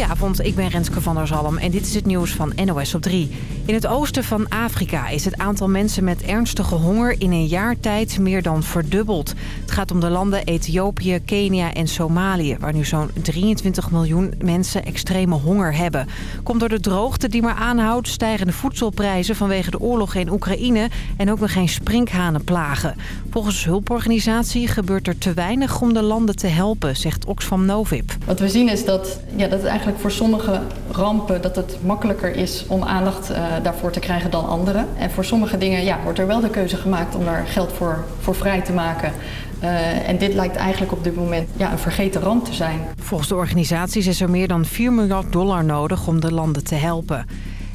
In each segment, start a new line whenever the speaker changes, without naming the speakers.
Goedenavond, ik ben Renske van der Zalm en dit is het nieuws van NOS op 3. In het oosten van Afrika is het aantal mensen met ernstige honger in een jaar tijd meer dan verdubbeld. Het gaat om de landen Ethiopië, Kenia en Somalië, waar nu zo'n 23 miljoen mensen extreme honger hebben. Komt door de droogte die maar aanhoudt, stijgende voedselprijzen vanwege de oorlog in Oekraïne en ook nog geen sprinkhanenplagen. Volgens hulporganisatie gebeurt er te weinig om de landen te helpen, zegt Oxfam Novib.
Wat we zien is dat, ja, dat het eigenlijk voor sommige rampen dat het makkelijker is om aandacht uh, daarvoor te krijgen dan andere. En voor sommige dingen ja, wordt er wel de keuze gemaakt om daar geld voor, voor vrij te maken. Uh, en dit lijkt eigenlijk op dit moment ja, een vergeten ramp te zijn.
Volgens de organisaties is er meer dan 4 miljard dollar nodig om de landen te helpen.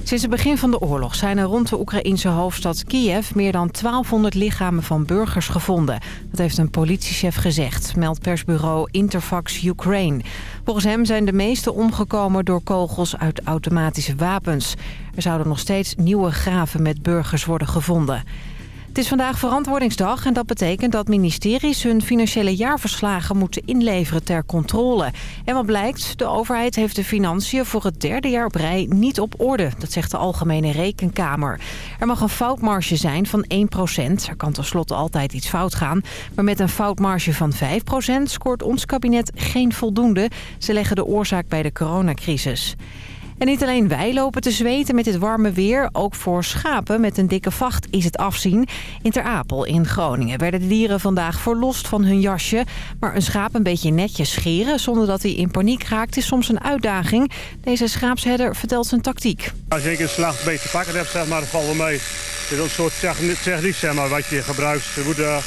Sinds het begin van de oorlog zijn er rond de Oekraïnse hoofdstad Kiev... meer dan 1200 lichamen van burgers gevonden. Dat heeft een politiechef gezegd, meldt persbureau Interfax Ukraine. Volgens hem zijn de meeste omgekomen door kogels uit automatische wapens. Er zouden nog steeds nieuwe graven met burgers worden gevonden. Het is vandaag verantwoordingsdag en dat betekent dat ministeries hun financiële jaarverslagen moeten inleveren ter controle. En wat blijkt, de overheid heeft de financiën voor het derde jaar op rij niet op orde. Dat zegt de Algemene Rekenkamer. Er mag een foutmarge zijn van 1%. Er kan tenslotte altijd iets fout gaan. Maar met een foutmarge van 5% scoort ons kabinet geen voldoende. Ze leggen de oorzaak bij de coronacrisis. En niet alleen wij lopen te zweten met dit warme weer. Ook voor schapen met een dikke vacht is het afzien. In Ter Apel in Groningen werden de dieren vandaag verlost van hun jasje. Maar een schaap een beetje netjes scheren zonder dat hij in paniek raakt is soms een uitdaging. Deze schaapsherder vertelt zijn tactiek.
Als je een slag een te pakken hebt, zeg maar, dan valt wel mee. Het is een soort techniek zeg maar, wat je gebruikt. Je moet uh,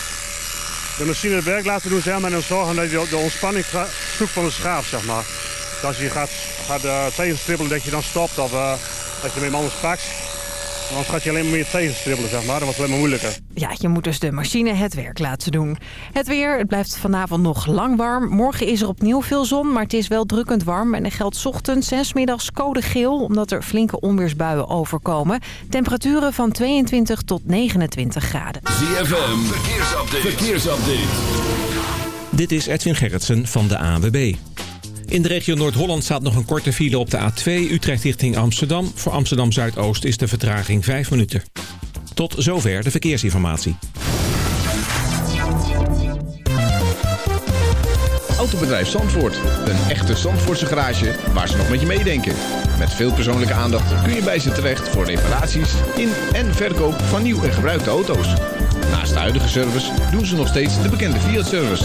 de machine het werk laten doen zeg maar, en dan zorgen dat je de ontspanning zoekt van het schaap. Zeg maar. Als je gaat, gaat uh, tegenstribbelen dat je dan stopt of uh, dat je hem anders pakt. Anders gaat je alleen maar meer tegenstribbelen, zeg maar. Dat wordt alleen maar moeilijker.
Ja, je moet dus de machine het werk laten doen. Het weer, het blijft vanavond nog lang warm. Morgen is er opnieuw veel zon, maar het is wel drukkend warm. En er geldt ochtends en middags code geel, omdat er flinke onweersbuien overkomen. Temperaturen van 22 tot 29 graden.
ZFM, verkeersupdate. verkeersupdate.
Dit is Edwin Gerritsen van de AWB. In de regio Noord-Holland staat nog een korte file op de A2 Utrecht richting Amsterdam. Voor Amsterdam Zuidoost is de vertraging 5 minuten. Tot zover de verkeersinformatie.
Autobedrijf Zandvoort. Een echte Zandvoortse garage waar ze nog met je meedenken. Met veel persoonlijke aandacht kun je bij ze terecht voor reparaties in en verkoop van nieuw en gebruikte auto's. Naast de huidige service doen ze nog steeds de bekende Fiat-service.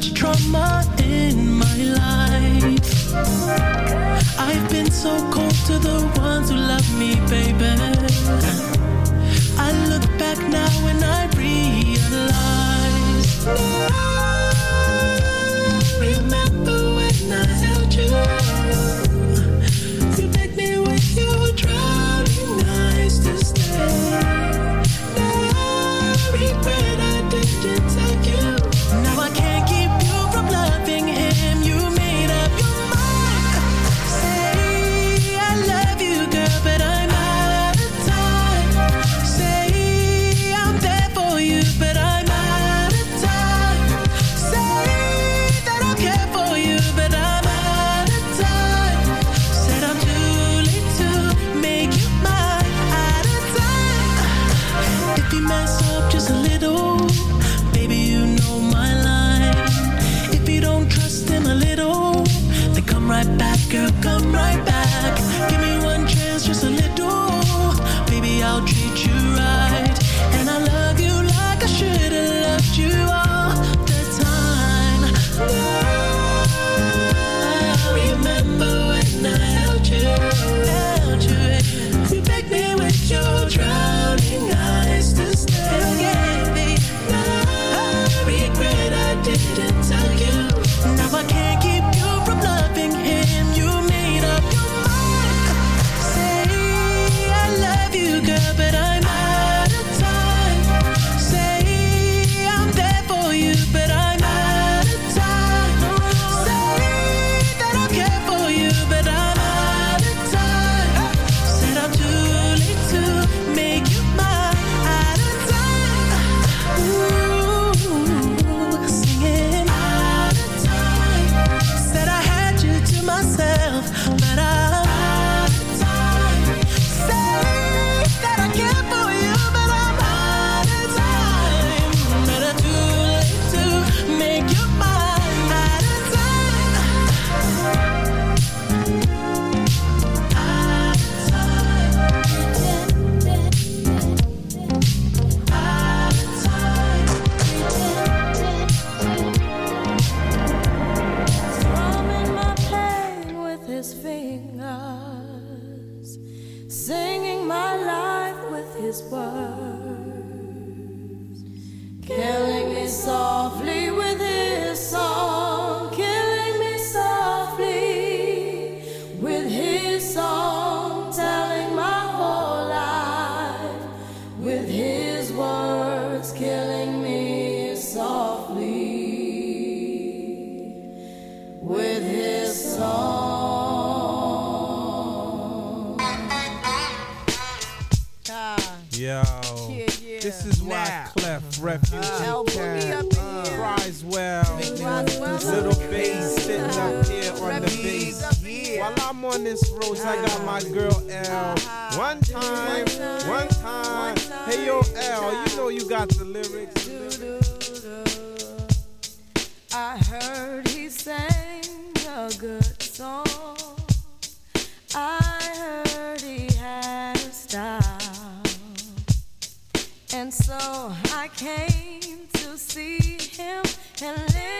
Much trauma and
live.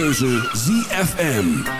Keuze ZFM.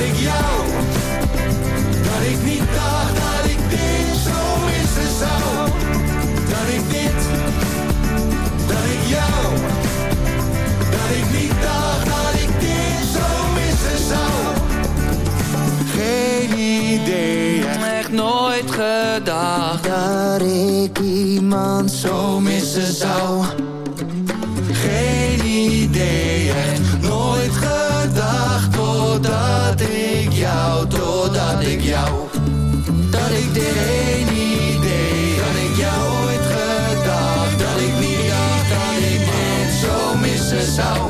ik jou. Dat ik niet dacht dat ik dit zo missen zou. Dat ik dit, dat ik jou. Dat
ik niet dacht dat ik dit zo missen zou. Geen idee,
echt nooit gedacht.
Dat ik iemand zo missen zou.
Geen idee
Nassau.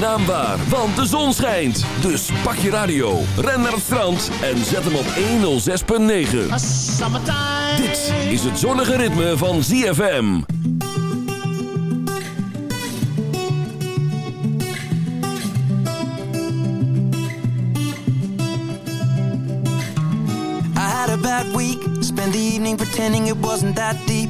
Naam waar, want de zon schijnt. Dus pak je radio, ren naar het strand en zet hem op 106.9. Dit is het zonnige ritme van ZFM.
I had a bad week, spent the evening pretending it wasn't that deep.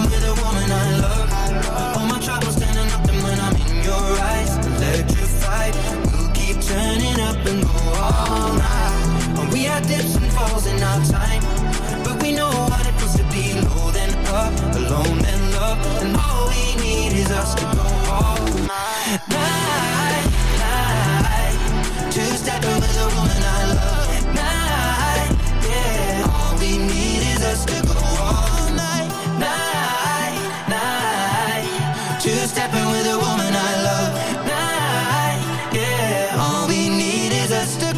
and go all night. And we had dips and falls in our time, but we know what it feels to be low then up, alone then love, and all we need is us to go all night, night, night. Two stepping with a woman I love, night,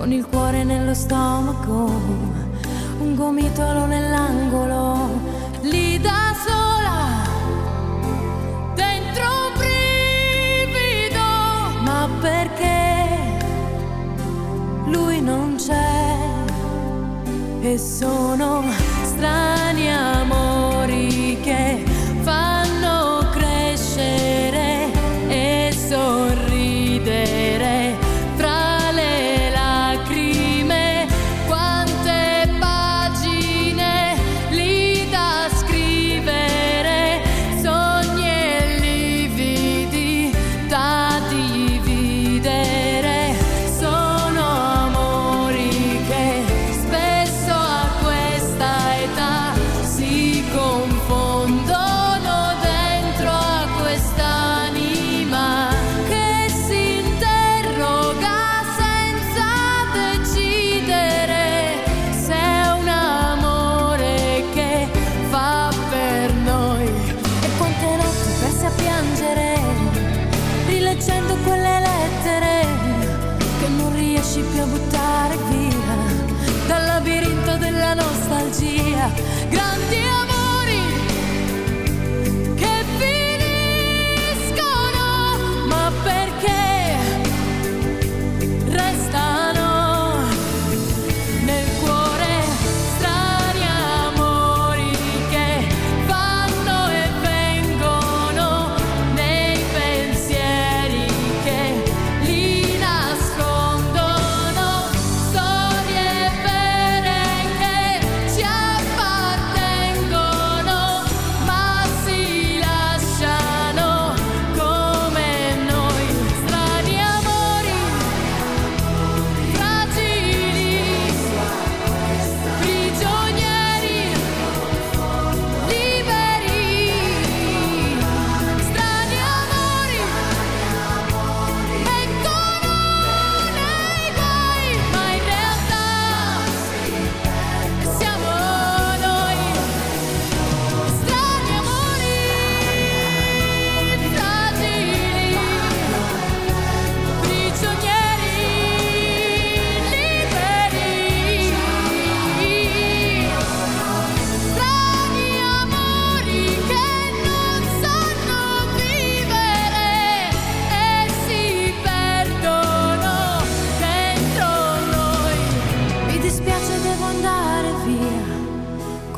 con il cuore nello stomaco, un gomitolo nell'angolo, lì da sola, dentro un brivido, ma perché lui non c'è e sono strani amori che fanno crescere e sorridere.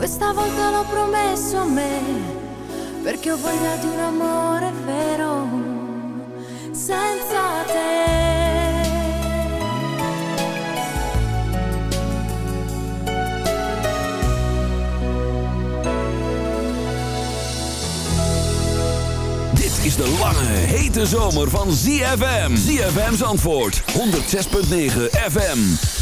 Questa volta l'ho promesso a me, perché ho voglia di un amore vero, senza te.
is de lange, hete zomer van ZFM. ZFM's antwoord, 106.9 FM.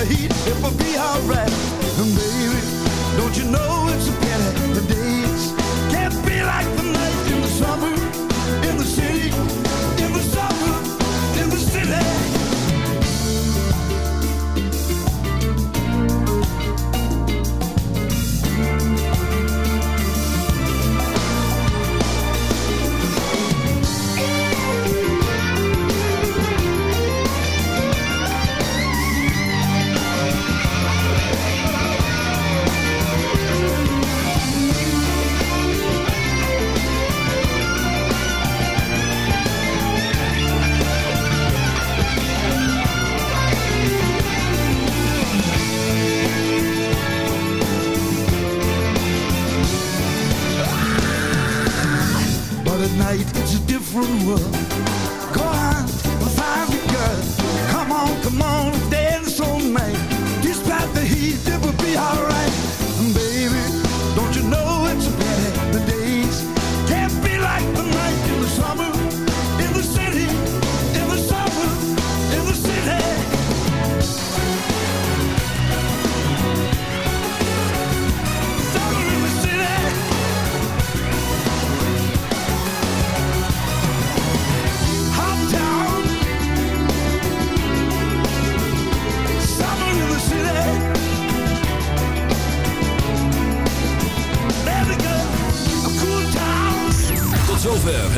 the heat, it will be alright. And baby, don't you know? world